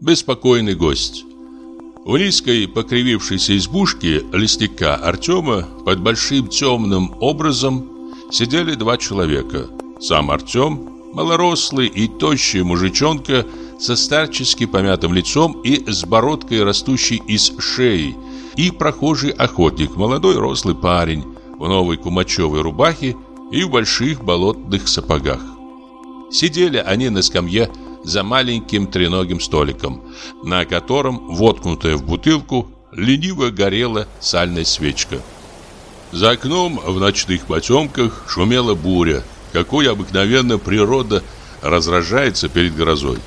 Беспокойный гость. У низкой покривившейся избушки лесника Артема под большим темным образом сидели два человека. Сам Артем, малорослый и тощий мужичонка со старчески помятым лицом и с бородкой, растущей из шеи, и прохожий охотник, молодой рослый парень в новой кумачевой рубахе и в больших болотных сапогах. Сидели они на скамье за маленьким треногим столиком, на котором, воткнутая в бутылку, лениво горела сальная свечка. За окном в ночных потемках шумела буря, какой обыкновенно природа разражается перед грозой.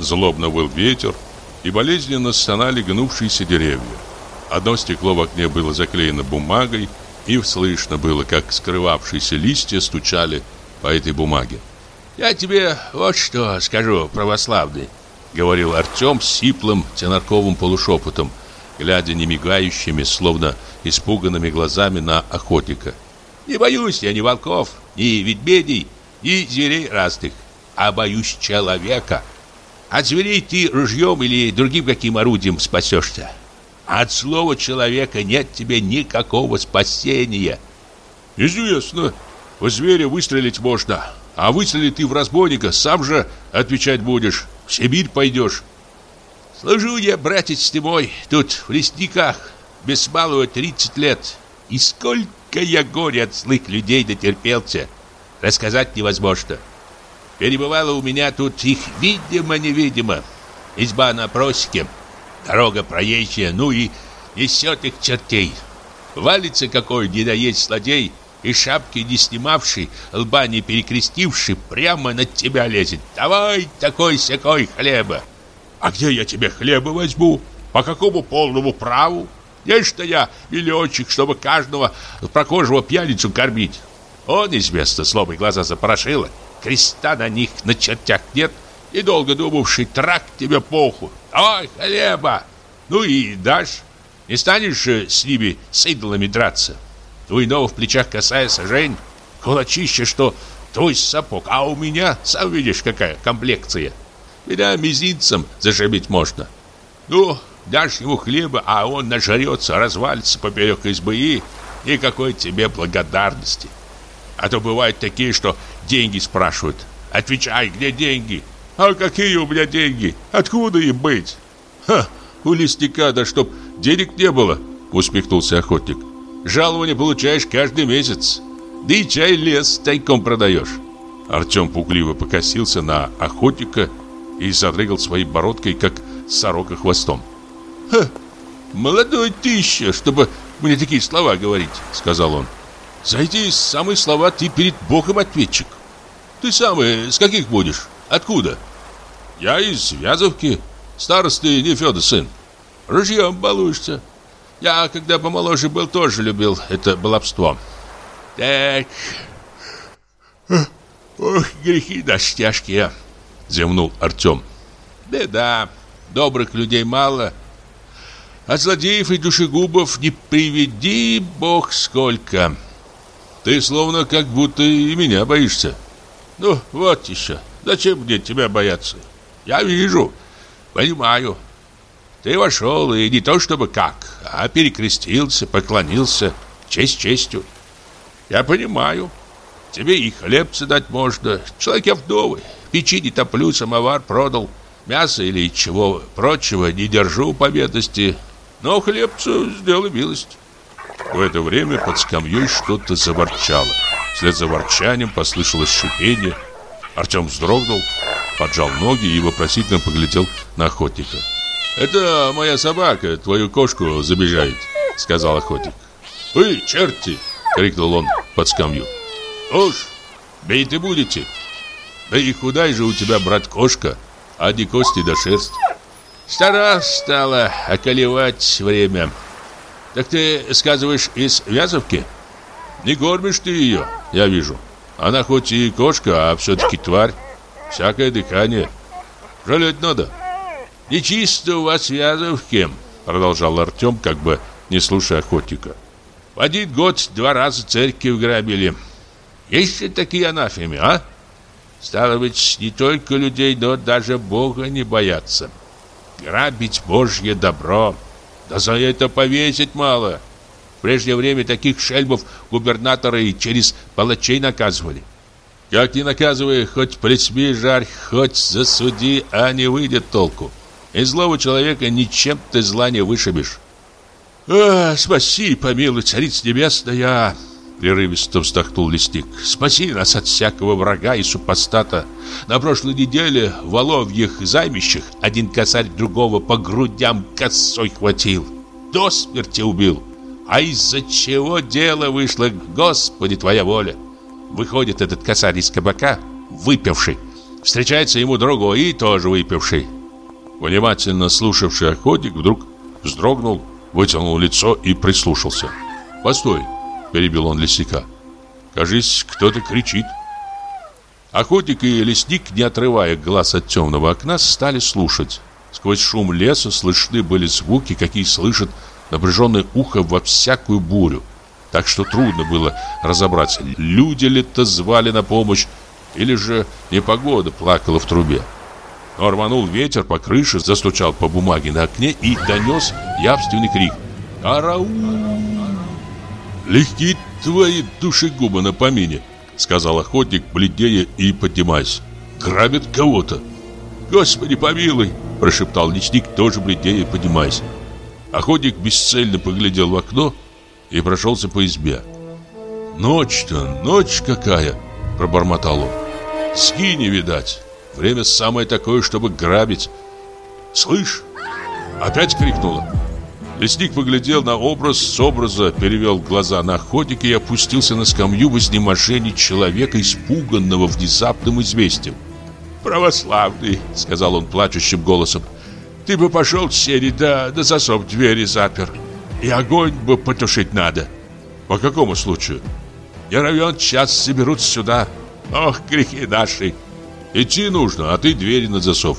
Злобно выл ветер, и болезненно стонали гнувшиеся деревья. Одно стекло в окне было заклеено бумагой, и слышно было, как скрывавшиеся листья стучали по этой бумаге. «Я тебе вот что скажу, православный», — говорил Артем сиплым тенарковым полушепотом, глядя немигающими, словно испуганными глазами на охотника. «Не боюсь я ни волков, ни ведмедей, ни зверей разных, а боюсь человека. От зверей ты ружьем или другим каким орудием спасешься. От слова человека нет тебе никакого спасения». «Известно, у зверя выстрелить можно, а выстрели ты в разбойника, сам же отвечать будешь. В Сибирь пойдешь. Служу я, братец ты мой, тут в лесниках, без малого 30 лет. И сколько я горя от злых людей дотерпелся, рассказать невозможно. Перебывало у меня тут их видимо-невидимо. Изба на просеке, дорога проезжая, ну и несет их чертей. Валится какой недоесть злодей — и шапки не снимавший, лба не перекрестивший, прямо на тебя лезет. Давай такой-сякой хлеба. А где я тебе хлеба возьму? По какому полному праву? Нечто я миллиончик, чтобы каждого прохожего пьяницу кормить. Он известно, слово глаза запорошило. Креста на них на чертях нет. И долго думавший, трак тебе поху. Давай хлеба. Ну и дашь. Не станешь с ними с идолами драться. У иного в плечах косая сажень, кулачище, что твой сапог, а у меня, сам видишь, какая комплекция. Меня мизинцем зашибить можно. Ну, дашь ему хлеба, а он нажрется, развалится поперек избы и никакой тебе благодарности. А то бывают такие, что деньги спрашивают. Отвечай, где деньги? А какие у меня деньги? Откуда им быть? Ха, у лесника, да чтоб денег не было, усмехнулся охотник. Жалование получаешь каждый месяц. Да и чай лес тайком продаешь. Артем пугливо покосился на охотника и задрыгал своей бородкой, как сорока хвостом. «Ха, молодой ты еще, чтобы мне такие слова говорить», — сказал он. «За эти самые слова ты перед Богом ответчик. Ты сам с каких будешь? Откуда?» «Я из Вязовки, старосты Нефеда сын. Ружьем балуешься». Я, когда помоложе был, тоже любил это баловство. Так. Ох, грехи наши тяжкие, зевнул Артем. Да-да, добрых людей мало. А злодеев и душегубов не приведи бог сколько. Ты словно как будто и меня боишься. Ну, вот еще. Зачем мне тебя бояться? Я вижу, понимаю. Ты вошел, и не то чтобы как, а перекрестился, поклонился, честь честью. Я понимаю, тебе и хлебца дать можно. Человек я вдовый, печи не топлю, самовар продал. Мясо или чего прочего не держу по бедности, но хлебцу сделай милость. В это время под скамьей что-то заворчало. Вслед за ворчанием послышалось шипение. Артем вздрогнул, поджал ноги и вопросительно поглядел на охотника. «Это моя собака, твою кошку забежает», — сказал охотник. «Вы, черти!» — крикнул он под скамью. «Уж, бей ты будете! Да и худай же у тебя, брат, кошка, а не кости да шерсть!» «Стара стала околевать время. Так ты, сказываешь, из Вязовки?» «Не кормишь ты ее, я вижу. Она хоть и кошка, а все-таки тварь. Всякое дыхание. Жалеть надо». «Нечисто у вас Вязовки», — продолжал Артем, как бы не слушая охотника. «В один год два раза церковь грабили. Есть ли такие анафемы, а? Стало быть, не только людей, но даже Бога не боятся. Грабить божье добро. Да за это повесить мало. В прежнее время таких шельмов губернаторы через палачей наказывали. Как ни наказывай, хоть плетьми жарь, хоть засуди, а не выйдет толку. И злого человека ничем ты зла не вышибешь. «А, спаси, помилуй, царица небесная!» Прерывисто вздохнул лесник. «Спаси нас от всякого врага и супостата. На прошлой неделе в Воловьих займищах один косарь другого по грудям косой хватил. До смерти убил. А из-за чего дело вышло, Господи, твоя воля!» Выходит этот косарь из кабака, выпивший. Встречается ему другой и тоже выпивший. Внимательно слушавший охотник вдруг вздрогнул, вытянул лицо и прислушался. «Постой!» – перебил он лесника. «Кажись, кто-то кричит». Охотник и лесник, не отрывая глаз от темного окна, стали слушать. Сквозь шум леса слышны были звуки, какие слышит напряженное ухо во всякую бурю так что трудно было разобраться, люди ли то звали на помощь, или же непогода плакала в трубе. Но рванул ветер по крыше, застучал по бумаге на окне и донес явственный крик «Караул!» «Легки твои душегубы на помине!» Сказал охотник, бледнее и поднимаясь. «Грабят кого-то!» «Господи помилуй!» Прошептал лесник, тоже бледнее поднимаясь. Охотник бесцельно поглядел в окно и прошелся по избе. «Ночь-то, ночь какая!» – пробормотал он. «Ски не видать. Время самое такое, чтобы грабить. Слышь!» Опять крикнула. Лесник поглядел на образ, с образа перевел глаза на охотника и опустился на скамью в изнеможении человека, испуганного внезапным известием. «Православный!» — сказал он плачущим голосом. «Ты бы пошел в сени, да, да засов двери запер. И огонь бы потушить надо. По какому случаю? Не равен час соберут сюда. Ох, грехи наши. Идти нужно, а ты двери на засов.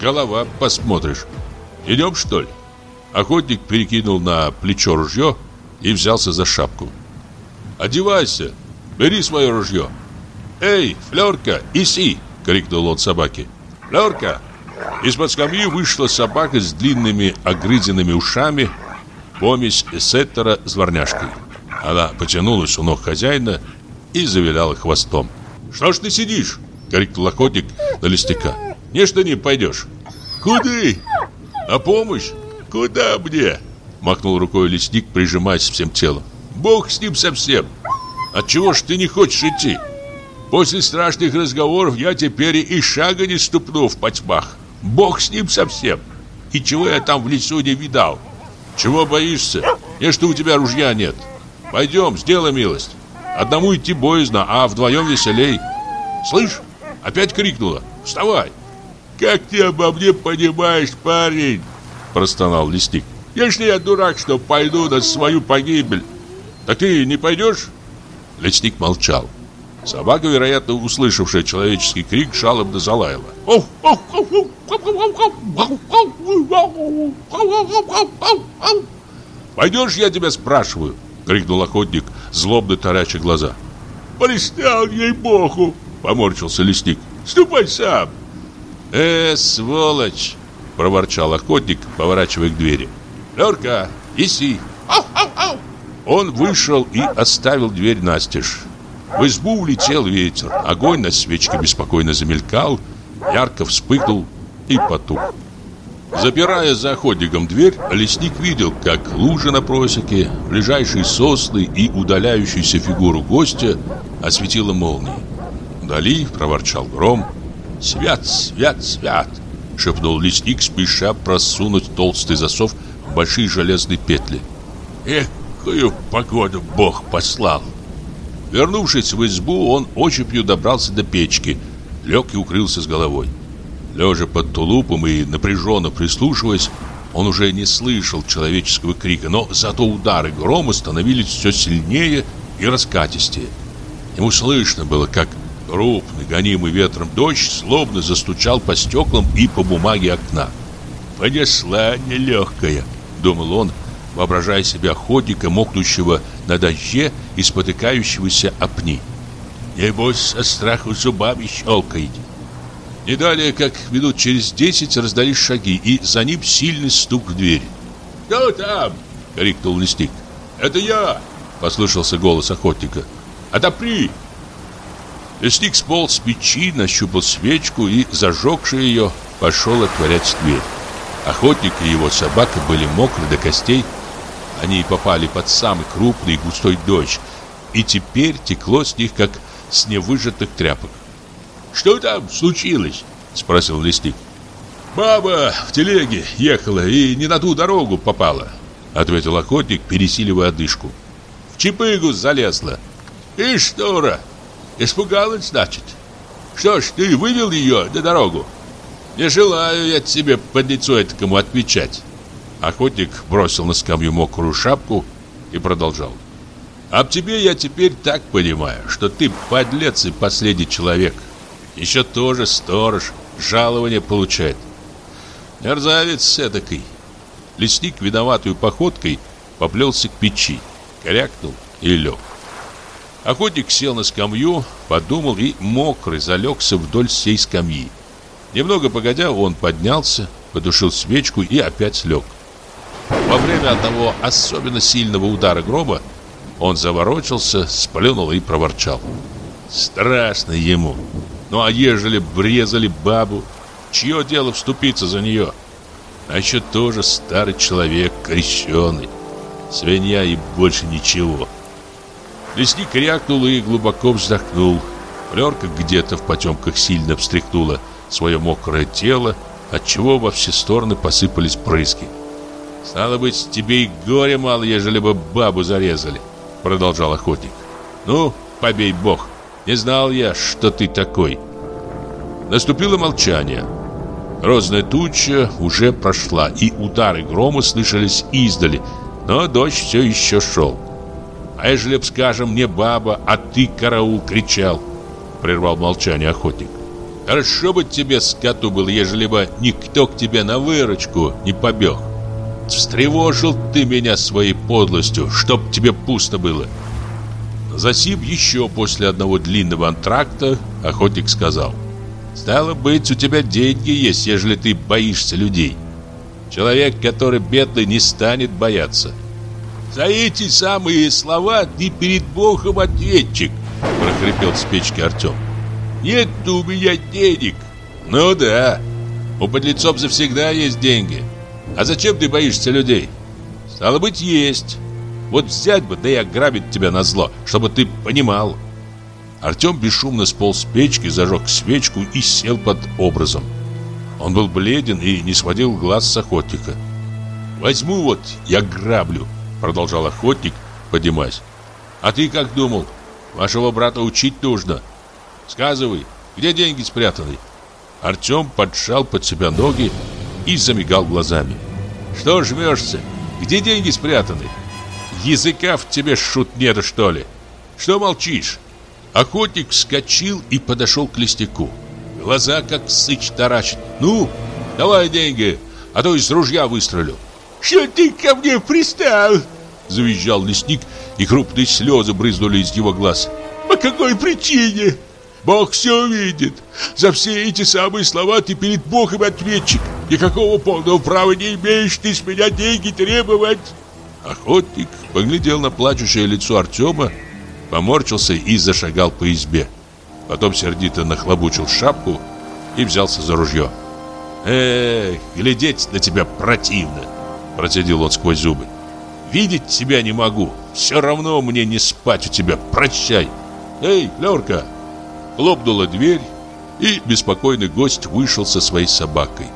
Голова посмотришь. Идем, что ли? Охотник перекинул на плечо ружье и взялся за шапку. «Одевайся! Бери свое ружье!» «Эй, Флёрка, иси!» — крикнул он собаке. «Флёрка!» Из-под скамьи вышла собака с длинными огрызенными ушами помесь сеттера с дворняжкой. Она потянулась у ног хозяина и завиляла хвостом. «Что ж ты сидишь?» — крикнул охотник на листика. «Не что не пойдешь». «Куды?» «На помощь?» «Куда мне?» — махнул рукой лесник, прижимаясь всем телом. «Бог с ним совсем! Отчего ж ты не хочешь идти? После страшных разговоров я теперь и шага не ступну в потьмах. Бог с ним совсем! И чего я там в лесу не видал?» Чего боишься? Не что у тебя ружья нет. Пойдем, сделай милость. Одному идти боязно, а вдвоем веселей. Слышь, опять крикнула. Вставай. Как ты обо мне понимаешь, парень? Простонал лесник. Если я дурак, что пойду на свою погибель. Так ты не пойдешь? Лесник молчал. Собака, вероятно, услышавшая человеческий крик, жалобно залаяла. «Пойдешь, я тебя спрашиваю?» — крикнул охотник, злобно тараща глаза. «Пристал ей-богу!» — поморщился лесник. «Ступай сам!» «Э, сволочь!» — проворчал охотник, поворачивая к двери. «Лерка, иси!» Он вышел и оставил дверь настежь. В избу улетел ветер, огонь на свечке беспокойно замелькал, ярко вспыхнул и потух. Запирая за охотником дверь, лесник видел, как лужа на просеке, ближайшие сосны и удаляющуюся фигуру гостя осветила молнией. Вдали проворчал гром. «Свят, свят, свят!» — шепнул лесник, спеша просунуть толстый засов в большие железные петли. «Экую погоду Бог послал!» Вернувшись в избу, он ощупью добрался до печки, лег и укрылся с головой. Лежа под тулупом и напряженно прислушиваясь, он уже не слышал человеческого крика, но зато удары грома становились все сильнее и раскатистее. Ему слышно было, как крупный, гонимый ветром дождь злобно застучал по стеклам и по бумаге окна. «Понесла нелегкая», — думал он, воображая себя охотника, мокнущего на дожде и спотыкающегося о пни. Небось, со страху зубами щелкает. Не далее, как минут через десять раздались шаги, и за ним сильный стук в дверь. «Кто там?» — крикнул лесник. «Это я!» — послышался голос охотника. «Отопри!» Лесник сполз с печи, нащупал свечку и, зажегши ее, пошел отворять дверь. Охотник и его собака были мокры до костей. Они попали под самый крупный густой дождь, и теперь текло с них, как с невыжатых тряпок. «Что там случилось?» — спросил лесник. «Баба в телеге ехала и не на ту дорогу попала», — ответил охотник, пересиливая одышку. «В чипыгу залезла. И что, испугалась, значит? Что ж, ты вывел ее на дорогу?» «Не желаю я тебе под лицо этому отвечать». Охотник бросил на скамью мокрую шапку и продолжал. «Об тебе я теперь так понимаю, что ты подлец и последний человек. Еще тоже сторож, жалование получает. Мерзавец эдакой». Лесник, виноватую походкой, поплелся к печи, корякнул и лег. Охотник сел на скамью, подумал и мокрый залегся вдоль всей скамьи. Немного погодя, он поднялся, потушил свечку и опять лег. Во время одного особенно сильного удара грома он заворочился, сплюнул и проворчал. Страшно ему. Ну а ежели брезали бабу, чье дело вступиться за нее? А еще тоже старый человек, крещеный. Свинья и больше ничего. Лесник крякнул и глубоко вздохнул. Флерка где-то в потемках сильно встряхнула свое мокрое тело, отчего во все стороны посыпались прыски. «Стало быть, тебе и горе мало, ежели бы бабу зарезали», — продолжал охотник. «Ну, побей бог, не знал я, что ты такой». Наступило молчание. Розная туча уже прошла, и удары грома слышались издали, но дождь все еще шел. «А ежели б, скажем, не баба, а ты, караул, кричал?» Прервал молчание охотник. Хорошо бы тебе, скоту, был, ежели бы никто к тебе на выручку не побег. Встревожил ты меня своей подлостью, чтоб тебе пусто было. Засим еще после одного длинного антракта охотник сказал. Стало быть, у тебя деньги есть, ежели ты боишься людей. Человек, который бедный, не станет бояться. За эти самые слова ты перед Богом ответчик, прохрипел с печки Артем. Нет у меня денег. Ну да. У подлецов завсегда есть деньги. А зачем ты боишься людей? Стало быть, есть. Вот взять бы, да и ограбить тебя на зло, чтобы ты понимал. Артем бесшумно сполз с печки, зажег свечку и сел под образом. Он был бледен и не сводил глаз с охотника. «Возьму вот, я граблю», — продолжал охотник, поднимаясь. «А ты как думал? Вашего брата учить нужно. Сказывай, где деньги спрятаны?» Артем поджал под себя ноги и замигал глазами. «Что жмешься? Где деньги спрятаны? Языка в тебе шут нет, что ли? Что молчишь?» Охотник вскочил и подошел к листику. Глаза как сыч таращит. «Ну, давай деньги, а то из ружья выстрелю». «Что ты ко мне пристал?» Завизжал лесник, и крупные слезы брызнули из его глаз. «По какой причине?» Бог все видит. За все эти самые слова ты перед Богом ответчик. Никакого полного права не имеешь ты с меня деньги требовать. Охотник поглядел на плачущее лицо Артема, поморщился и зашагал по избе. Потом сердито нахлобучил шапку и взялся за ружье. «Эх, глядеть на тебя противно!» Процедил он сквозь зубы. «Видеть тебя не могу. Все равно мне не спать у тебя. Прощай!» «Эй, Лерка!» Хлопнула дверь, и беспокойный гость вышел со своей собакой.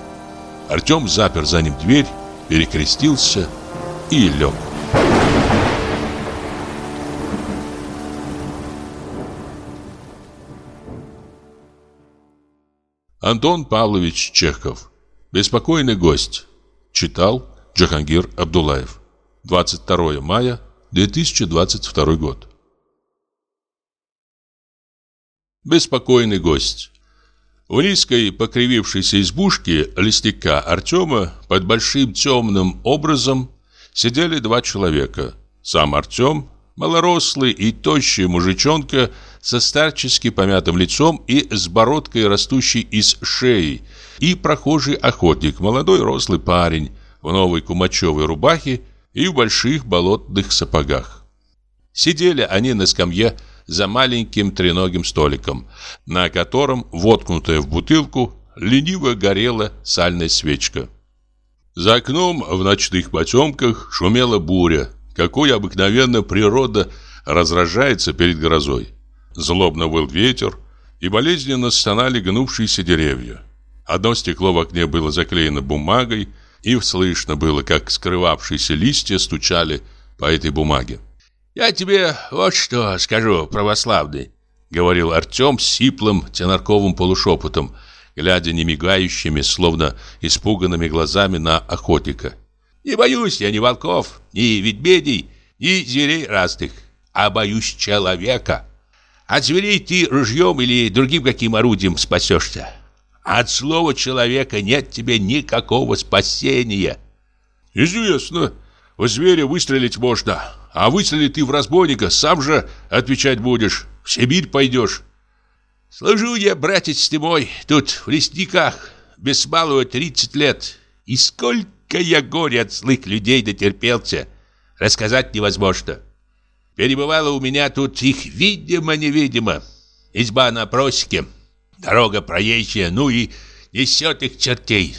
Артем запер за ним дверь, перекрестился и лег. Антон Павлович Чехов. Беспокойный гость. Читал Джахангир Абдулаев. 22 мая 2022 год. Беспокойный гость. В низкой покривившейся избушке листика Артема под большим темным образом сидели два человека. Сам Артем, малорослый и тощий мужичонка со старчески помятым лицом и с бородкой, растущей из шеи, и прохожий охотник, молодой рослый парень в новой кумачевой рубахе и в больших болотных сапогах. Сидели они на скамье за маленьким треногим столиком, на котором, воткнутая в бутылку, лениво горела сальная свечка. За окном в ночных потемках шумела буря, какой обыкновенно природа разражается перед грозой. Злобно выл ветер, и болезненно стонали гнувшиеся деревья. Одно стекло в окне было заклеено бумагой, и слышно было, как скрывавшиеся листья стучали по этой бумаге. «Я тебе вот что скажу, православный», — говорил Артем сиплым тенорковым полушепотом, глядя немигающими, словно испуганными глазами на охотника. «Не боюсь я ни волков, ни ведмедей, ни зверей разных, а боюсь человека. От зверей ты ружьем или другим каким орудием спасешься. От слова человека нет тебе никакого спасения». «Известно, у зверя выстрелить можно, а выстрелить ты в разбойника, сам же отвечать будешь, в Сибирь пойдешь». Служу я, братец ты мой, тут в лесниках, без малого 30 лет. И сколько я горя от злых людей дотерпелся, рассказать невозможно. Перебывало у меня тут их видимо-невидимо. Изба на просеке, дорога проезжая, ну и несет их чертей.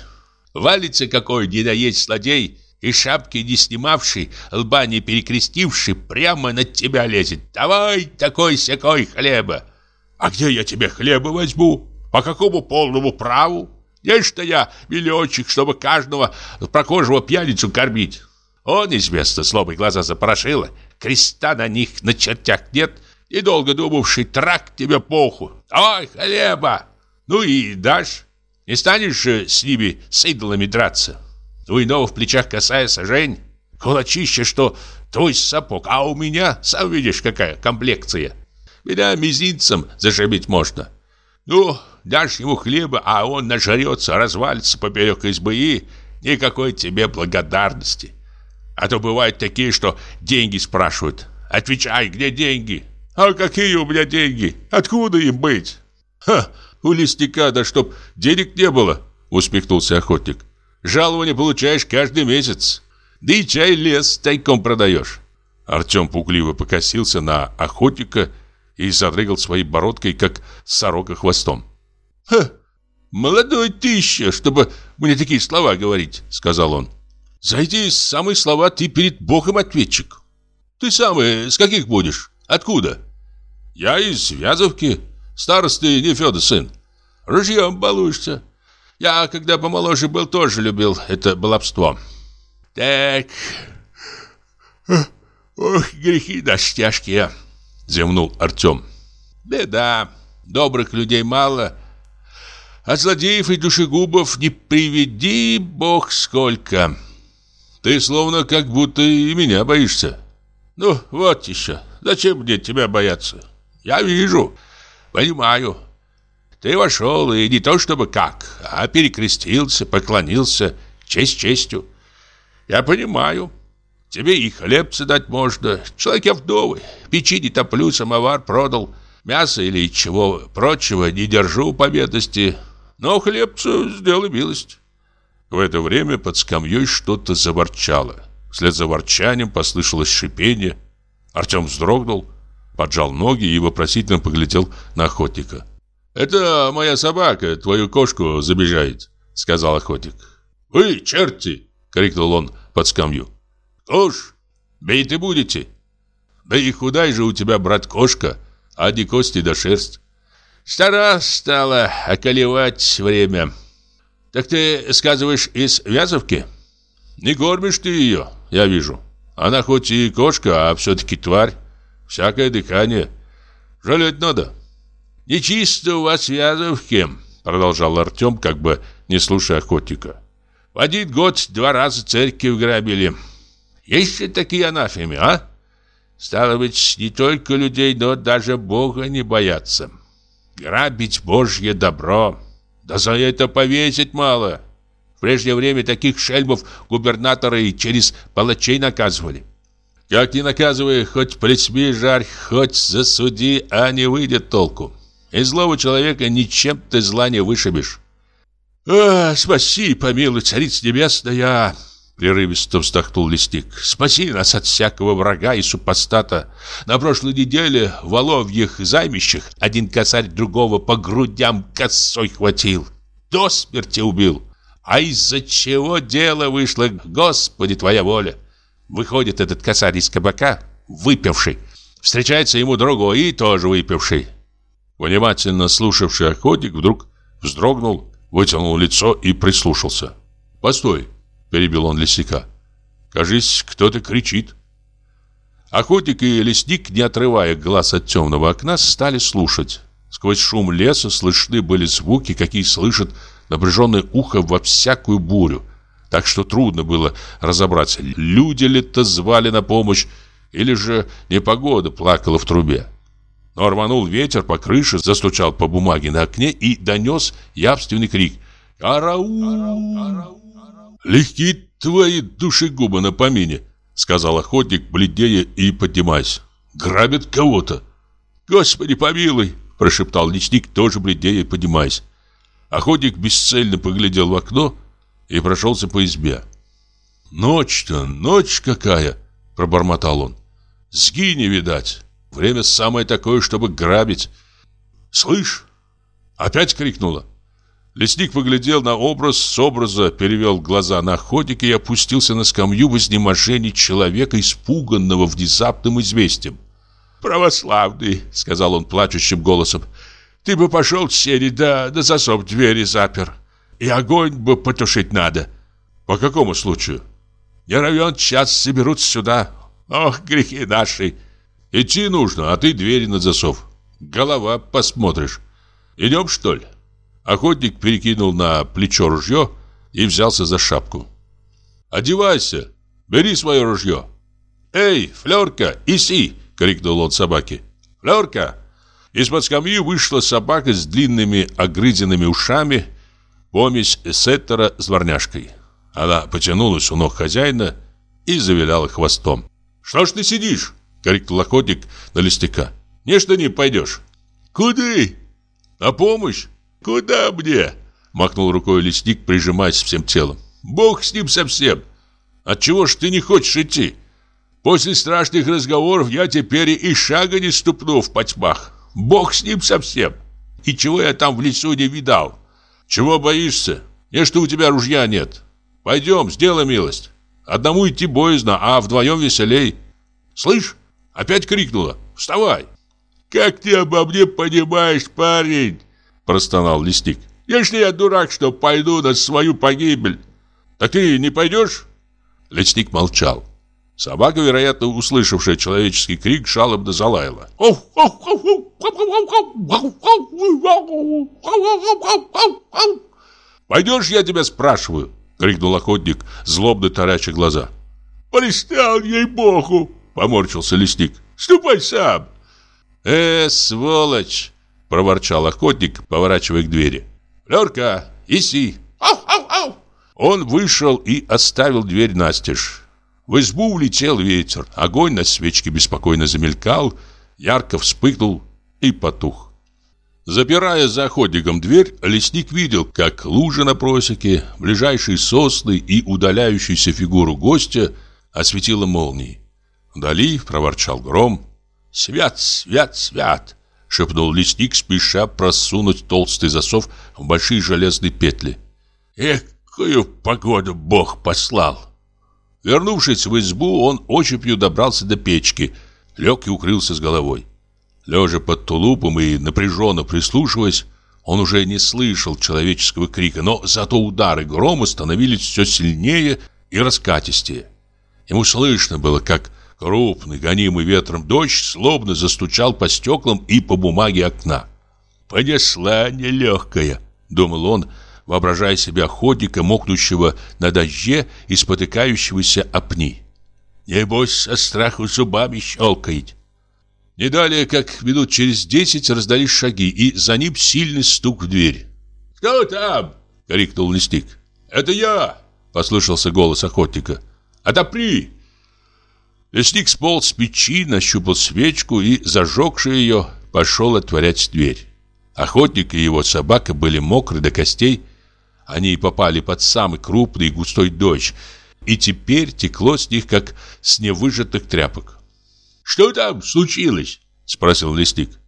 Валится какой ни наесть злодей, и шапки не снимавший, лба не перекрестивший, прямо на тебя лезет. Давай такой-сякой хлеба. А где я тебе хлеба возьму? По какому полному праву? Есть-то я миллиончик, чтобы каждого прохожего пьяницу кормить. Он, известно, слабые глаза запорошило. Креста на них на чертях нет. И долго думавший, трак тебе поху. Ой, хлеба! Ну и дашь. Не станешь с ними с идолами драться. У иного в плечах касается Жень. Кулачище, что твой сапог. А у меня, сам видишь, какая комплекция. Меня мизинцем зашибить можно. Ну, дашь ему хлеба, а он нажрется, развалится поперек избы и никакой тебе благодарности. А то бывают такие, что деньги спрашивают. Отвечай, где деньги? А какие у меня деньги? Откуда им быть? Ха, у лесника, да чтоб денег не было, усмехнулся охотник. Жалование получаешь каждый месяц. Да и чай лес тайком продаешь. Артем пугливо покосился на охотника и задрыгал своей бородкой, как сорока хвостом. «Ха! Молодой ты еще, чтобы мне такие слова говорить», — сказал он. «За эти самые слова ты перед Богом ответчик. Ты сам с каких будешь? Откуда?» «Я из Вязовки. Старосты не Федор сын. Ружьем балуешься. Я, когда помоложе был, тоже любил это баловство». «Так... Ох, грехи наши тяжкие». Зевнул Артем. Беда. Добрых людей мало. А злодеев и душегубов не приведи бог сколько. Ты словно как будто и меня боишься. Ну, вот еще. Зачем мне тебя бояться? Я вижу, понимаю. Ты вошел, и не то чтобы как, а перекрестился, поклонился, честь честью. Я понимаю. Тебе и хлебца дать можно. Человек я вдовый. Печи не топлю, самовар продал. Мясо или чего прочего не держу по бедности. Но хлебцу сделай милость. В это время под скамьей что-то заворчало. Вслед за ворчанием послышалось шипение. Артем вздрогнул, поджал ноги и вопросительно поглядел на охотника. «Это моя собака, твою кошку забежает», — сказал охотник. «Вы, черти!» — крикнул он под скамью. Уж, бить и будете. Да и худая же у тебя, брат, кошка, а не кости да шерсть. Стара стала околевать время. Так ты, сказываешь, из Вязовки? Не кормишь ты ее, я вижу. Она хоть и кошка, а все-таки тварь. Всякое дыхание. Жалеть надо. Нечисто у вас Вязовки, продолжал Артем, как бы не слушая охотника. В один год два раза церковь грабили. Есть ли такие анафемы, а? Стало быть, не только людей, но даже Бога не боятся. Грабить Божье добро. Да за это повесить мало. Прежнее время таких шельмов губернаторы через палачей наказывали. Как ни наказывай, хоть плетьми жарь, хоть засуди, а не выйдет толку. И злого человека ничем ты зла не вышибешь. «А, спаси, помилуй, царица небесная!» Прерывисто вздохнул лесник. «Спаси нас от всякого врага и супостата. На прошлой неделе в Воловьих займищах один косарь другого по грудям косой хватил. До смерти убил. А из-за чего дело вышло, Господи, твоя воля!» Выходит этот косарь из кабака, выпивший. Встречается ему другой и тоже выпивший. Внимательно слушавший охотник вдруг вздрогнул, вытянул лицо и прислушался. «Постой!» перебил он лесника. Кажись, кто-то кричит. Охотник и лесник, не отрывая глаз от темного окна, стали слушать. Сквозь шум леса слышны были звуки, какие слышит напряженное ухо во всякую бурю. Так что трудно было разобраться, люди ли то звали на помощь, или же непогода плакала в трубе. Но рванул ветер по крыше, застучал по бумаге на окне и донес явственный крик «Караул!». «Легки твои душегубы на помине», — сказал охотник, бледнее и поднимаясь. «Грабят кого-то». «Господи, помилуй», — прошептал лесник, тоже бледнее и поднимаясь. Охотник бесцельно поглядел в окно и прошелся по избе. «Ночь-то, ночь какая!» — пробормотал он. «Сги не видать. Время самое такое, чтобы грабить». «Слышь!» — опять крикнула. Лесник поглядел на образ, с образа перевел глаза на охотника и опустился на скамью в изнеможении человека, испуганного внезапным известием. «Православный», — сказал он плачущим голосом, — «ты бы пошел сени, да на засов двери запер, и огонь бы потушить надо». «По какому случаю?» «Не равен час соберут сюда. Ох, грехи наши!» «Идти нужно, а ты двери на засов. Голова посмотришь. Идем, что ли?» Охотник перекинул на плечо ружье и взялся за шапку. «Одевайся! Бери свое ружье!» «Эй, Флёрка, иси!» — крикнул он собаке. «Флёрка!» Из-под скамьи вышла собака с длинными огрызенными ушами, помесь сеттера с дворняжкой. Она потянулась у ног хозяина и завиляла хвостом. «Что ж ты сидишь?» — крикнул охотник на листика. «Не что не пойдешь». «Куда?» «На помощь!» «Куда мне?» – махнул рукой лесник, прижимаясь всем телом. «Бог с ним совсем! Отчего ж ты не хочешь идти? После страшных разговоров я теперь и шага не ступну в потьмах. Бог с ним совсем! И чего я там в лесу не видал? Чего боишься? Не что у тебя ружья нет. Пойдем, сделай милость. Одному идти боязно, а вдвоем веселей. Слышь, опять крикнула. Вставай! Как ты обо мне понимаешь, парень? Простонал лесник. Если я дурак, что пойду на свою погибель. Так ты не пойдешь? Лесник молчал. Собака, вероятно, услышавшая человеческий крик, жалобно залаяла. «Пойдешь, я тебя спрашиваю?» — крикнул охотник, злобно тараща глаза. «Пристал, ей-богу!» — поморщился лесник. «Ступай сам!» «Э, сволочь!» проворчал охотник, поворачивая к двери. «Лёрка, иси!» Он вышел и оставил дверь настежь. В избу улетел ветер, огонь на свечке беспокойно замелькал, ярко вспыхнул и потух. Запирая за охотником дверь, лесник видел, как лужа на просеке, ближайшие сосны и удаляющуюся фигуру гостя осветила молнией. Вдали проворчал гром. «Свят, свят, свят!» шепнул лесник, спеша просунуть толстый засов в большие железные петли. «Экую погоду Бог послал!» Вернувшись в избу, он ощупью добрался до печки, лег и укрылся с головой. Лежа под тулупом и напряженно прислушиваясь, он уже не слышал человеческого крика, но зато удары грома становились все сильнее и раскатистее. Ему слышно было, как Крупный, гонимый ветром дождь словно застучал по стеклам и по бумаге окна. «Понесла нелегкая», — думал он, воображая себя охотника, мокнущего на дожде и спотыкающегося о пни. «Небось, со страху зубами щелкает». Не далее, как минут через десять раздались шаги, и за ним сильный стук в дверь. «Кто там?» — крикнул лесник. «Это я!» — послышался голос охотника. «Отопри!» Лесник сполз с печи, нащупал свечку и, зажегший ее, пошел отворять дверь. Охотник и его собака были мокры до костей. Они попали под самый крупный и густой дождь, и теперь текло с них, как с невыжатых тряпок. «Что там случилось?» — спросил лесник.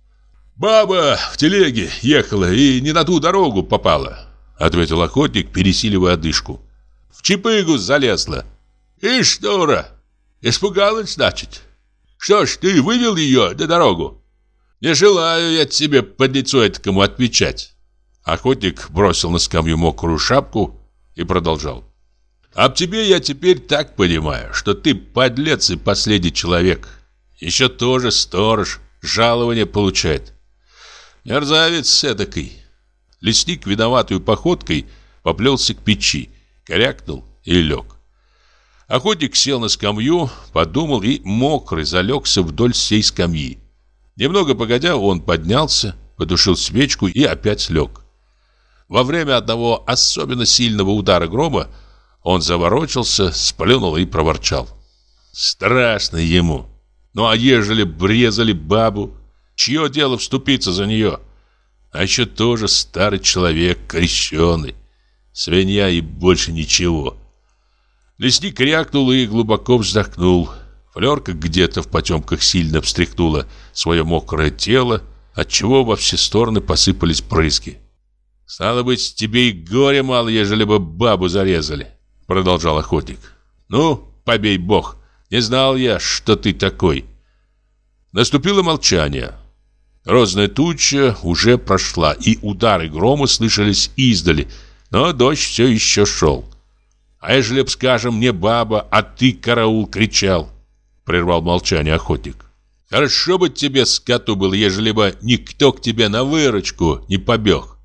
«Баба в телеге ехала и не на ту дорогу попала», — ответил охотник, пересиливая одышку. «В чипыгу залезла». «И что, Испугалась, значит? Что ж, ты вывел ее на дорогу?» «Не желаю я тебе под лицо этому отвечать». Охотник бросил на скамью мокрую шапку и продолжал. «Об тебе я теперь так понимаю, что ты подлец и последний человек. Еще тоже сторож, жалование получает. Мерзавец эдакой». Лесник, виноватую походкой, поплелся к печи, корякнул и лег. Охотник сел на скамью, подумал и мокрый залегся вдоль всей скамьи. Немного погодя, он поднялся, потушил свечку и опять лег. Во время одного особенно сильного удара грома он заворочился, сплюнул и проворчал. Страшно ему. Ну а ежели брезали бабу, чье дело вступиться за нее? А еще тоже старый человек, крещеный. Свинья и больше ничего. Лесник крякнул и глубоко вздохнул. Флерка где-то в потемках сильно встряхнула свое мокрое тело, отчего во все стороны посыпались брызги. «Стало быть, тебе и горе мало, ежели бы бабу зарезали», — продолжал охотник. «Ну, побей бог, не знал я, что ты такой». Наступило молчание. Розная туча уже прошла, и удары грома слышались издали, но дождь все еще шел. А ежели б, скажем, не баба, а ты, караул, кричал, прервал молчание охотник. Хорошо бы тебе, скоту, был, ежели бы никто к тебе на выручку не побег.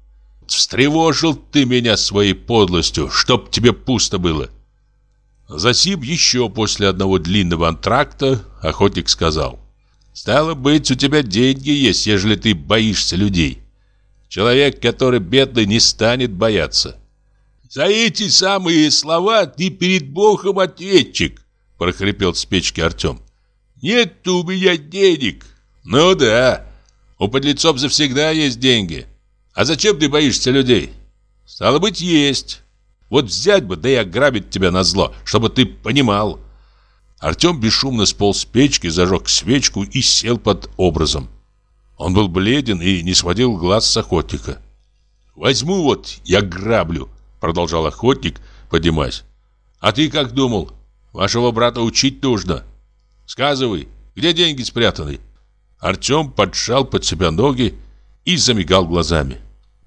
Встревожил ты меня своей подлостью, чтоб тебе пусто было. Затем еще после одного длинного антракта охотник сказал. Стало быть, у тебя деньги есть, ежели ты боишься людей. Человек, который бедный, не станет бояться. За эти самые слова ты перед Богом ответчик, прохрипел с печки Артем. Нет у меня денег. Ну да, у подлецов завсегда есть деньги. А зачем ты боишься людей? Стало быть, есть. Вот взять бы, да и ограбить тебя на зло, чтобы ты понимал. Артем бесшумно сполз с печки, зажег свечку и сел под образом. Он был бледен и не сводил глаз с охотника. «Возьму вот, я граблю», Продолжал охотник, поднимаясь. А ты как думал? Вашего брата учить нужно. Сказывай, где деньги спрятаны? Артем поджал под себя ноги и замигал глазами.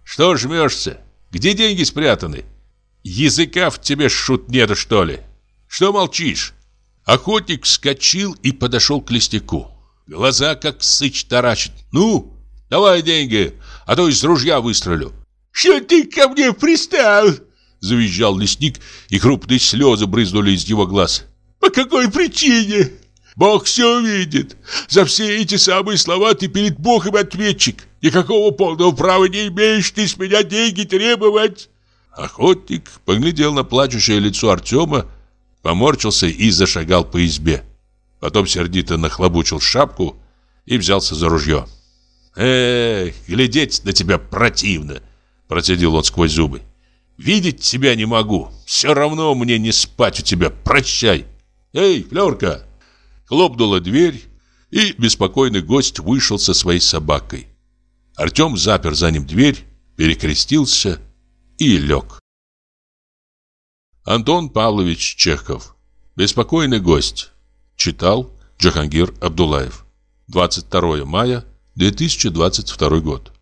Что жмешься? Где деньги спрятаны? Языка в тебе шут нет, что ли? Что молчишь? Охотник вскочил и подошел к листику. Глаза как сыч таращит. Ну, давай деньги, а то из ружья выстрелю. «Что ты ко мне пристал?» Завизжал лесник, и крупные слезы брызнули из его глаз. «По какой причине?» «Бог все видит. За все эти самые слова ты перед Богом ответчик. Никакого полного права не имеешь ты с меня деньги требовать». Охотник поглядел на плачущее лицо Артема, поморщился и зашагал по избе. Потом сердито нахлобучил шапку и взялся за ружье. «Эх, глядеть на тебя противно!» Процедил он сквозь зубы. Видеть тебя не могу. Все равно мне не спать у тебя. Прощай. Эй, Флёрка!» Хлопнула дверь, и беспокойный гость вышел со своей собакой. Артем запер за ним дверь, перекрестился и лег. Антон Павлович Чехов. Беспокойный гость. Читал Джахангир Абдулаев. 22 мая 2022 год.